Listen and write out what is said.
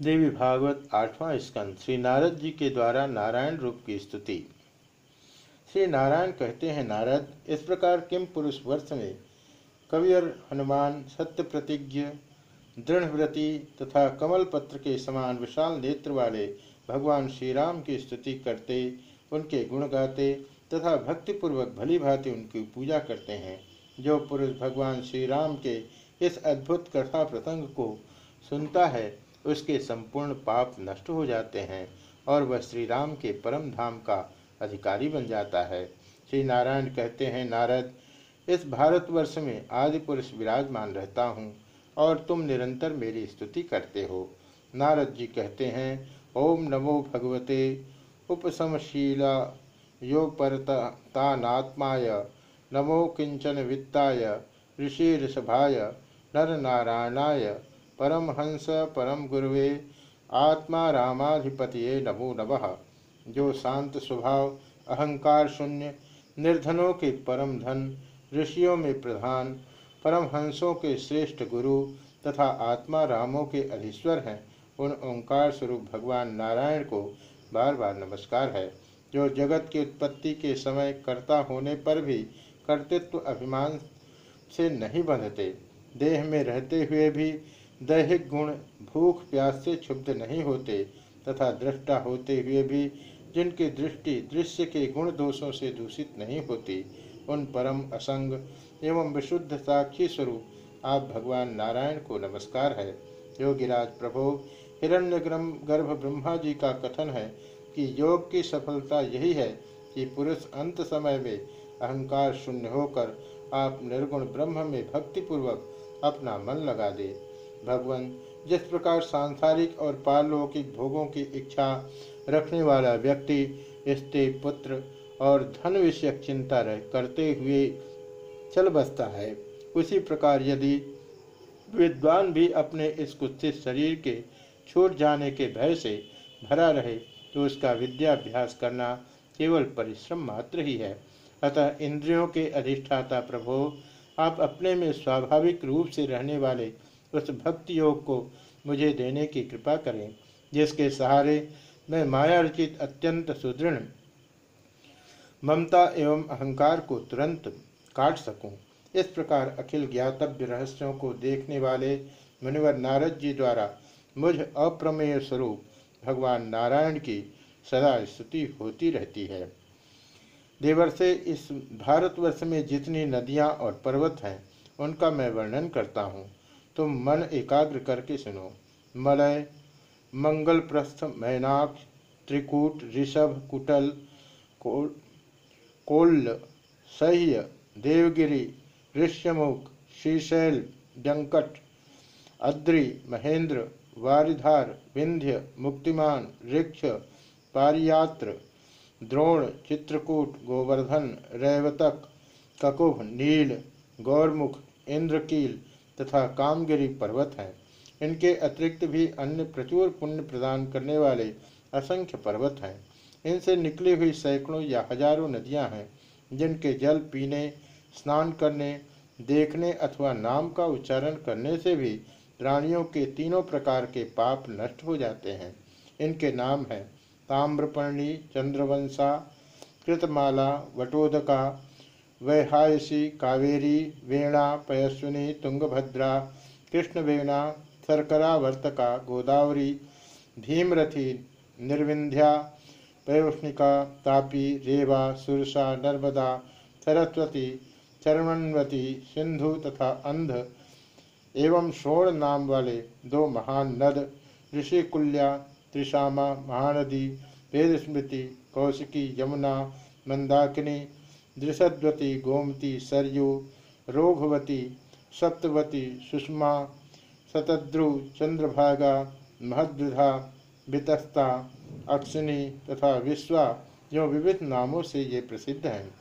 देवी भागवत आठवां स्कंद, श्री नारद जी के द्वारा नारायण रूप की स्तुति। श्री नारायण कहते हैं, नारद, इस प्रकार किम पुरुष वर्ष में कवियर हनुमान सत्य प्रतिज्ञ दृढ़व्रति तथा कमल पत्र के समान विशाल नेत्र वाले भगवान श्री राम की स्तुति करते, उनके गुण गाते तथा भक्तिपूर्वक भली भांति उनकी पूजा करते हैं, जो पुरुष भगवान श्री राम के इस अद्भुत कथा प्रसंग को सुनता है उसके संपूर्ण पाप नष्ट हो जाते हैं और वह श्री राम के परम धाम का अधिकारी बन जाता है। श्री नारायण कहते हैं, नारद, इस भारतवर्ष में आदि पुरुष विराजमान रहता हूँ और तुम निरंतर मेरी स्तुति करते हो। नारद जी कहते हैं, ओम नमो भगवते उपसमशीला योगपरतानात्माय नमो किंचन वित्ताय, ऋषि ऋषभाय, नर नारायणाय परमहंस परम गुरुवे, आत्मा रामाधिपतिये नमो नमः। जो शांत स्वभाव, अहंकार शून्य, निर्धनों के परम धन, ऋषियों में प्रधान परमहंसों के श्रेष्ठ गुरु तथा आत्मा रामों के अधीश्वर हैं, उन ओंकार स्वरूप भगवान नारायण को बार बार नमस्कार है। जो जगत की उत्पत्ति के समय कर्ता होने पर भी कर्तृत्व अभिमान से नहीं बंधते, देह में रहते हुए भी दैहिक गुण भूख प्यास से क्षुब्ध नहीं होते तथा दृष्टा होते हुए भी, जिनकी दृष्टि दृश्य के गुण दोषों से दूषित नहीं होती, उन परम असंग एवं विशुद्ध साक्षी स्वरूप, आप भगवान नारायण को नमस्कार है। योगिराज प्रभो हिरण्य गर्भ ब्रह्मा जी का कथन है कि योग की सफलता यही है कि पुरुष अंत समय में अहंकार शून्य होकर आप निर्गुण ब्रह्म में भक्तिपूर्वक अपना मन लगा दे। भगवान, जिस प्रकार सांसारिक और पारलौकिक भोगों की इच्छा रखने वाला व्यक्ति, स्त्री, पुत्र और धन विषयक चिंता रह, करते हुए चल बसता है। उसी प्रकार यदि विद्वान भी अपने इस कुत्सित शरीर के छूट जाने के भय से भरा रहे तो उसका विद्याभ्यास करना केवल परिश्रम मात्र ही है। अतः इंद्रियों के अधिष्ठाता प्रभो, आप अपने में स्वाभाविक रूप से रहने वाले उस भक्ति योग को मुझे देने की कृपा करें, जिसके सहारे मैं माया रचित अत्यंत सुदृढ़, ममता एवं अहंकार को तुरंत काट सकूँ। इस प्रकार अखिल ज्ञातव्य रहस्यों को देखने वाले मुनिवर नारद जी द्वारा मुझ अप्रमेय स्वरूप भगवान नारायण की सदा स्तुति होती रहती है देवर से इस भारतवर्ष में जितनी नदियाँ और पर्वत हैं, उनका मैं वर्णन करता हूँ तुम मन एकाग्र करके सुनो। मलय मंगल प्रस्थ मैनाक, त्रिकूट, ऋषभ, कुटल, कोल, कोल्ल, सह्य, देवगिरी, ऋष्यमुख, श्रीशैल डंकट अद्रि, महेंद्र, वारिधार, विंध्य, मुक्तिमान, ऋक्ष, पारियात्र, द्रोण, चित्रकूट, गोवर्धन, रैवतक, ककुभ, नील, गौरमुख, इंद्रकील तथा कामगिरी पर्वत हैं। इनके अतिरिक्त भी अन्य प्रचुर पुण्य प्रदान करने वाले असंख्य पर्वत हैं। इनसे निकली हुई सैकड़ों या हज़ारों नदियाँ हैं, जिनके जल पीने, स्नान करने, देखने अथवा नाम का उच्चारण करने से भी प्राणियों के तीनों प्रकार के पाप नष्ट हो जाते हैं। इनके नाम हैं ताम्रपर्णी, चंद्रवंशा, कृतमाला, वटोदका वैहायसी, कावेरी, वेणा, पयस्विनी, तुंगभद्रा, कृष्णवेणा शर्करावर्तका गोदावरी भीमरथी निर्विंध्या, पयोष्णिका, तापी, रेवा, सुरसा, नर्मदा, सरस्वती चरणवती सिंधु तथा अंध, एवं शोण नाम वाले दो महान नद, ऋषिकुल्या, त्रिशामा, महानदी वेद स्मृति कौशिकी, यमुना, मंदाकिनी दृषद्वती गोमती, सरयू, रोघवती, सप्तवती, सुषमा, शतद्रु, चंद्रभागा, महद्रुधा वितस्ता अक्षिणी तथा विश्वा जो विविध नामों से ये प्रसिद्ध हैं।